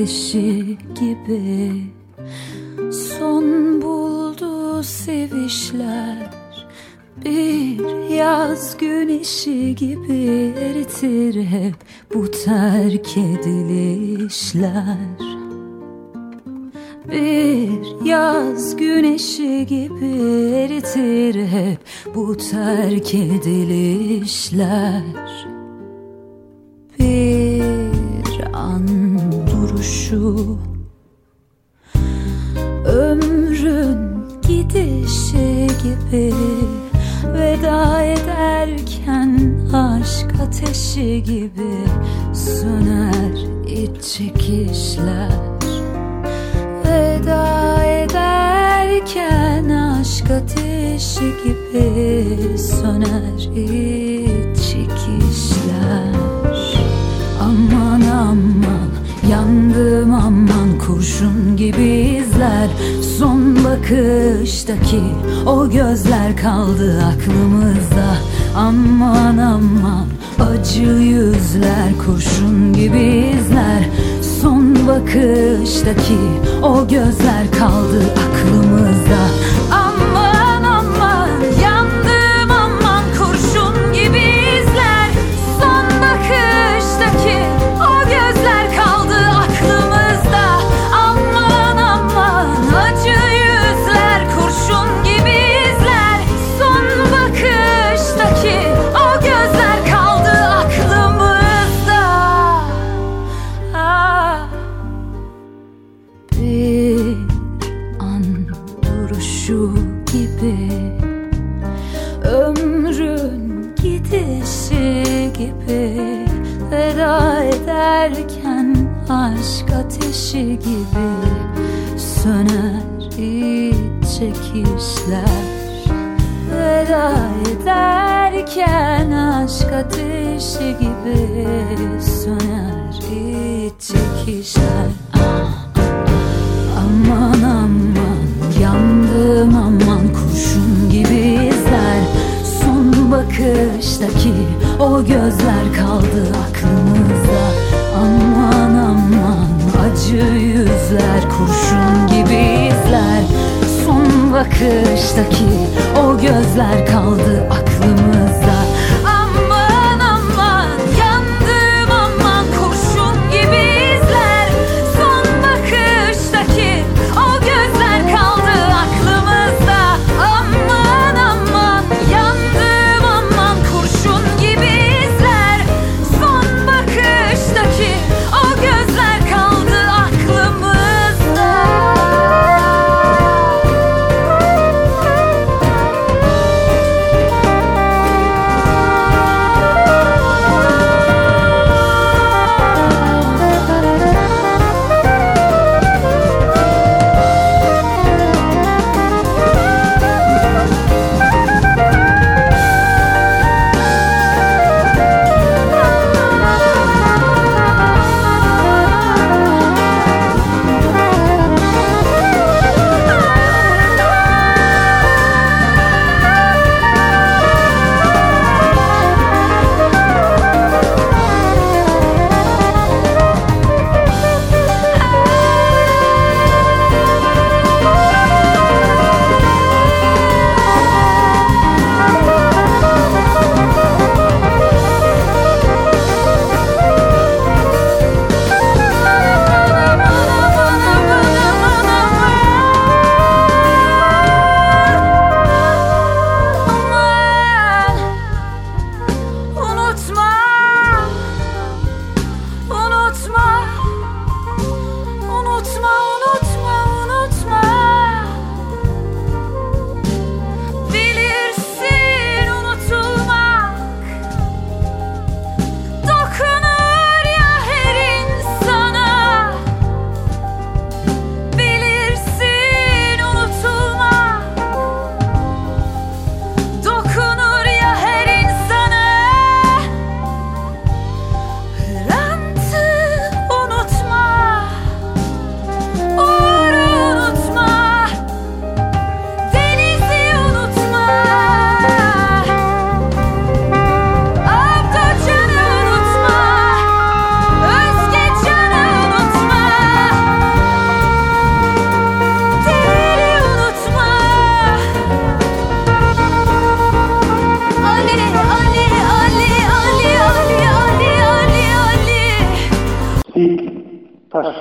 ateşi gibi. Son buldu sevişler Bir yaz güneşi gibi. Eritir hep bu terk edilişler. Bir yaz güneşi gibi eritir hep bu terk edilişler Bir an duruşu. Ömrün gidişi gibi Veda ederken aşk ateşi gibi Söner iç çekişler. Veda ederken aşk ateşi gibi söner iç gibi izler. Son bakıştaki o gözler kaldı aklımızda. Aman aman acı yüzler kurşun gibi izler. Son bakıştaki o gözler kaldı aklımızda ederken aşk ateşi gibi Söner iç çekişler. Veda ederken aşk ateşi gibi Söner iç çekişler. Aman aman yandım aman kurşun gibi izler. Son bakıştaki o gözler kaldı aklımızda Aman aman acı yüzler kurşun gibi izler. Son bakıştaki o gözler kaldı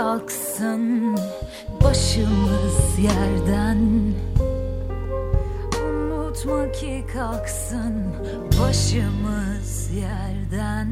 kalksın başımız yerden. Unutma ki kalksın başımız yerden